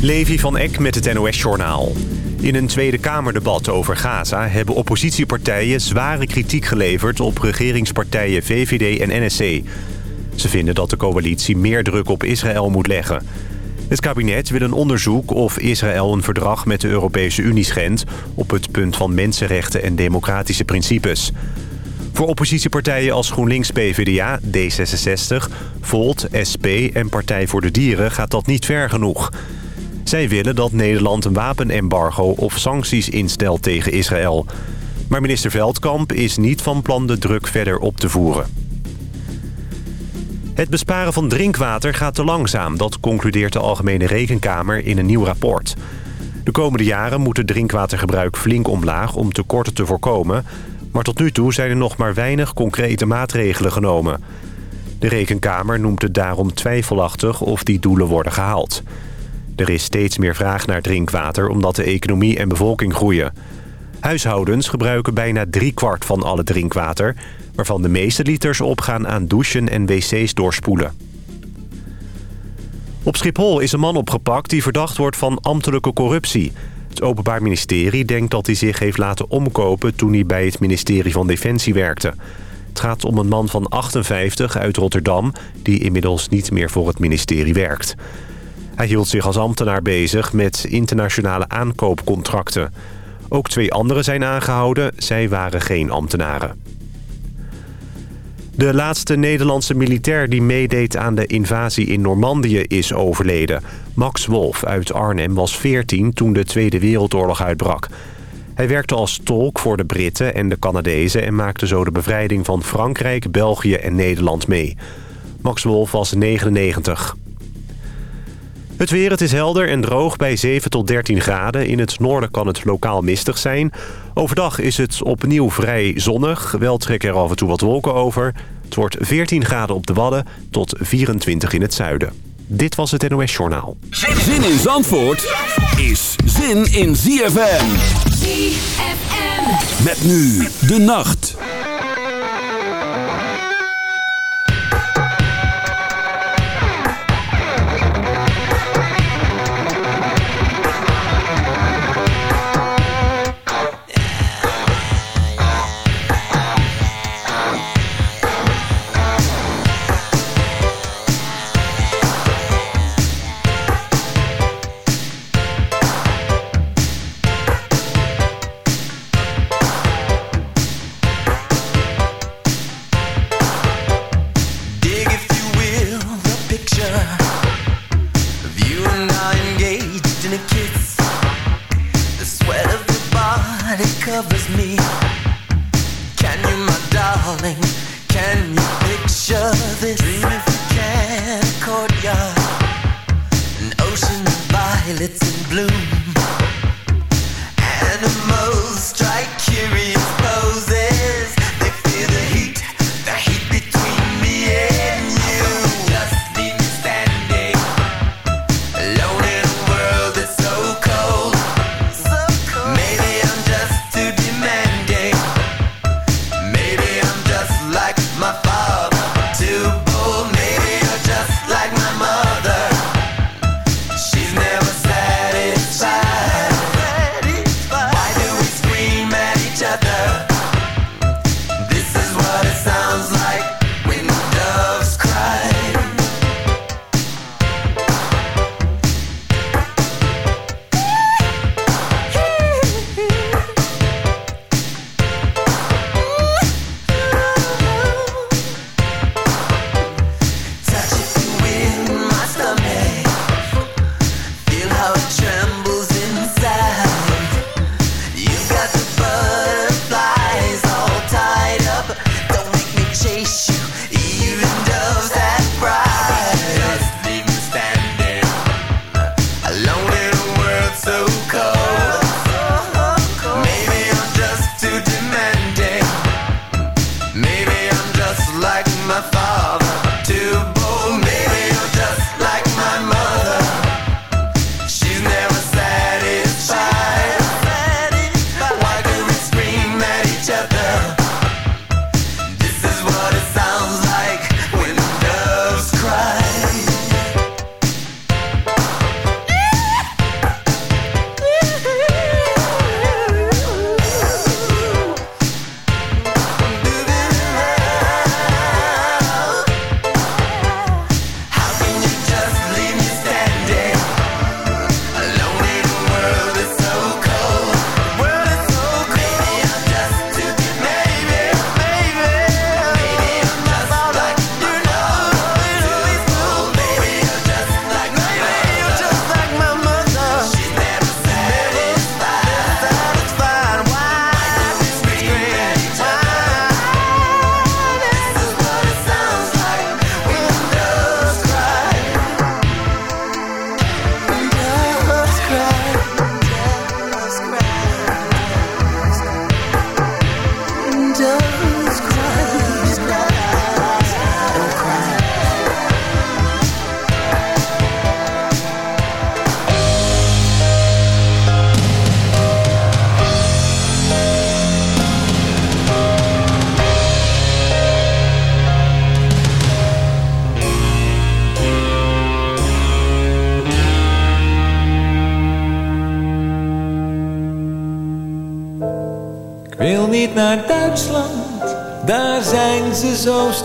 Levi van Eck met het NOS-journaal. In een Tweede Kamerdebat over Gaza hebben oppositiepartijen zware kritiek geleverd op regeringspartijen VVD en NSC. Ze vinden dat de coalitie meer druk op Israël moet leggen. Het kabinet wil een onderzoek of Israël een verdrag met de Europese Unie schendt... op het punt van mensenrechten en democratische principes. Voor oppositiepartijen als GroenLinks, PvdA, D66, Volt, SP en Partij voor de Dieren gaat dat niet ver genoeg. Zij willen dat Nederland een wapenembargo of sancties instelt tegen Israël. Maar minister Veldkamp is niet van plan de druk verder op te voeren. Het besparen van drinkwater gaat te langzaam. Dat concludeert de Algemene Rekenkamer in een nieuw rapport. De komende jaren moet het drinkwatergebruik flink omlaag om tekorten te voorkomen... Maar tot nu toe zijn er nog maar weinig concrete maatregelen genomen. De Rekenkamer noemt het daarom twijfelachtig of die doelen worden gehaald. Er is steeds meer vraag naar drinkwater omdat de economie en bevolking groeien. Huishoudens gebruiken bijna driekwart van alle drinkwater... waarvan de meeste liters opgaan aan douchen en wc's doorspoelen. Op Schiphol is een man opgepakt die verdacht wordt van ambtelijke corruptie... Het Openbaar Ministerie denkt dat hij zich heeft laten omkopen... toen hij bij het ministerie van Defensie werkte. Het gaat om een man van 58 uit Rotterdam... die inmiddels niet meer voor het ministerie werkt. Hij hield zich als ambtenaar bezig met internationale aankoopcontracten. Ook twee anderen zijn aangehouden. Zij waren geen ambtenaren. De laatste Nederlandse militair die meedeed aan de invasie in Normandië is overleden. Max Wolf uit Arnhem was 14 toen de Tweede Wereldoorlog uitbrak. Hij werkte als tolk voor de Britten en de Canadezen... en maakte zo de bevrijding van Frankrijk, België en Nederland mee. Max Wolf was 99. Het weer, het is helder en droog bij 7 tot 13 graden. In het noorden kan het lokaal mistig zijn. Overdag is het opnieuw vrij zonnig. Wel trekken er af en toe wat wolken over. Het wordt 14 graden op de Wadden tot 24 in het zuiden. Dit was het NOS Journaal. Zin in Zandvoort is zin in ZFM. ZFM. Met nu de nacht.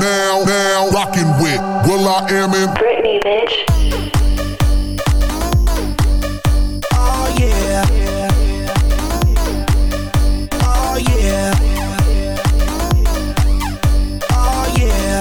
now, now rocking with Will I Am in Britney, bitch. Oh yeah. Oh, yeah. Oh yeah.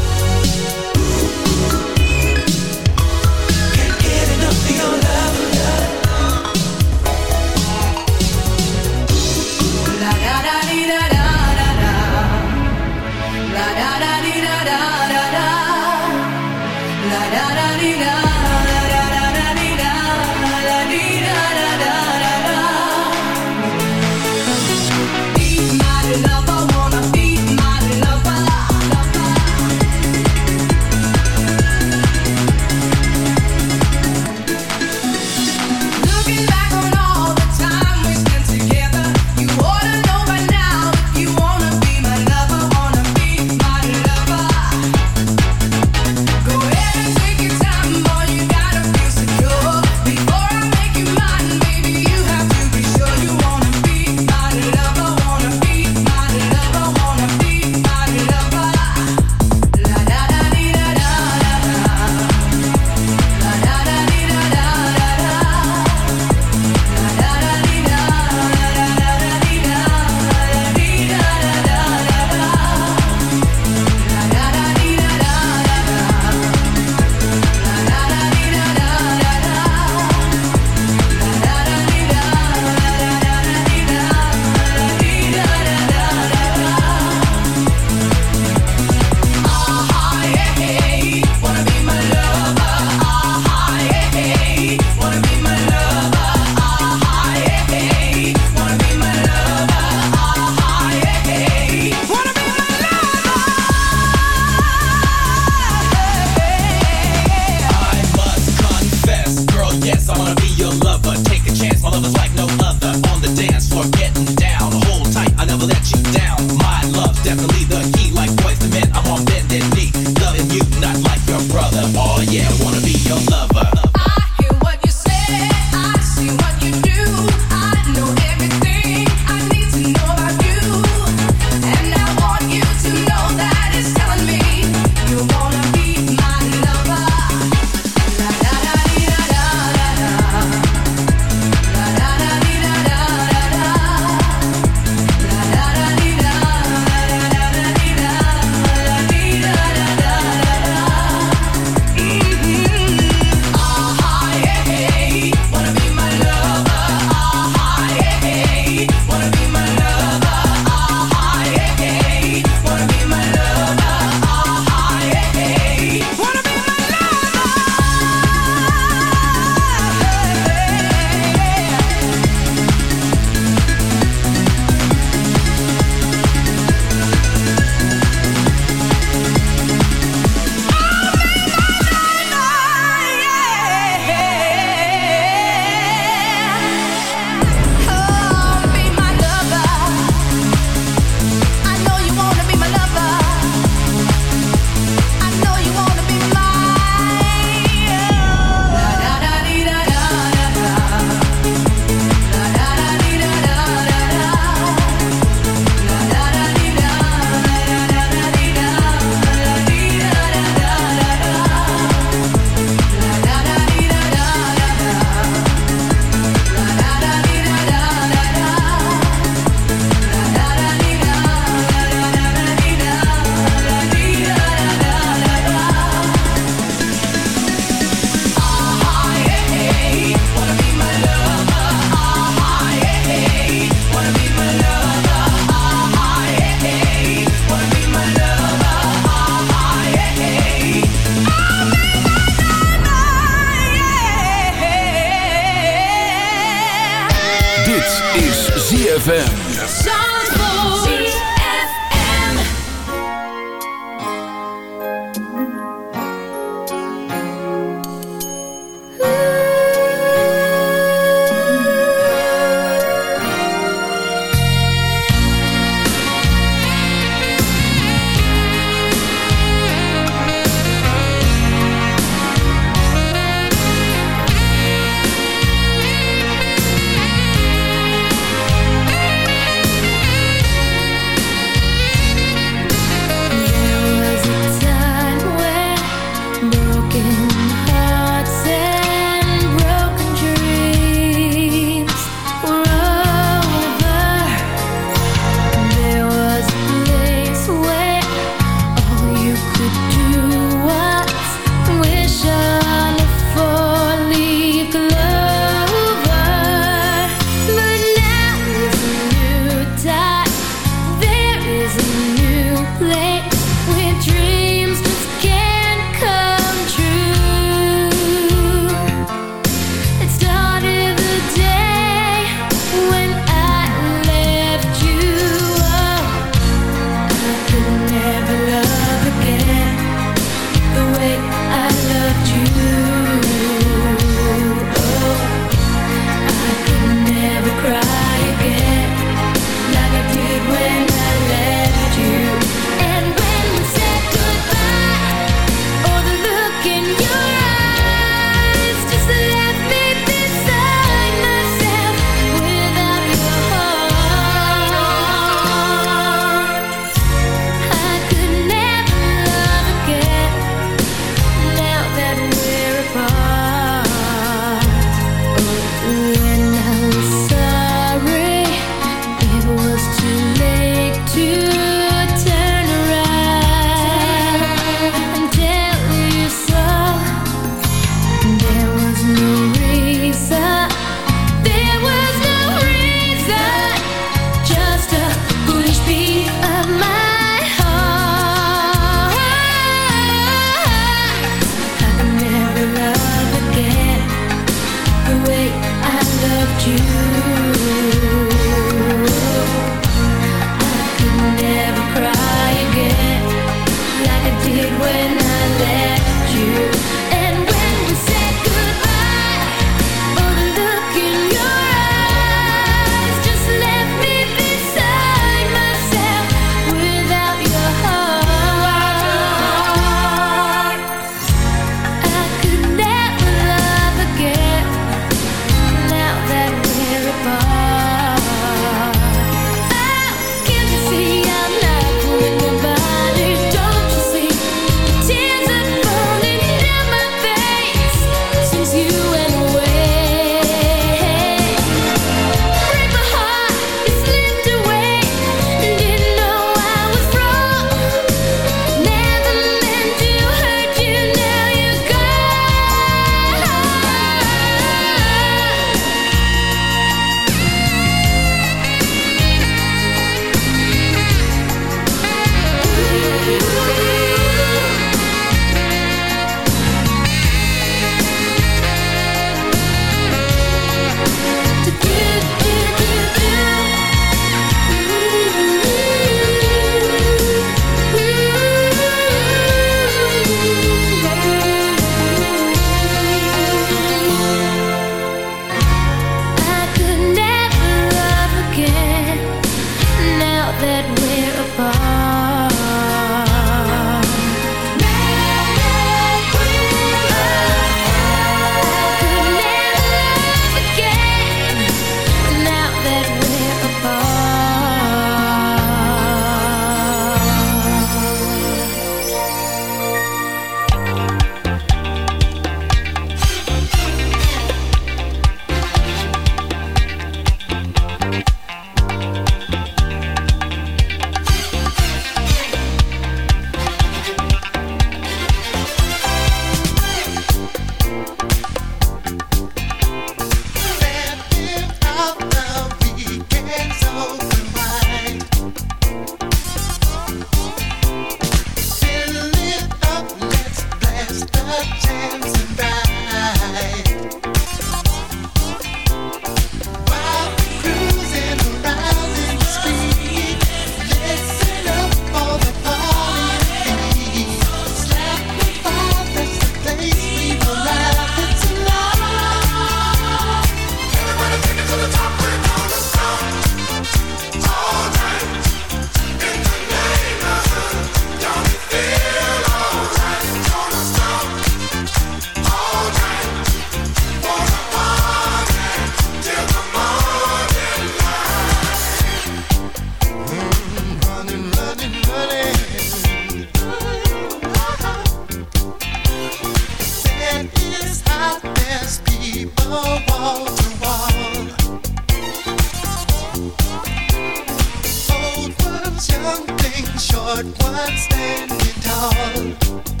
young things, short ones standing tall.